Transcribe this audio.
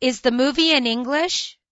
Is the movie in English?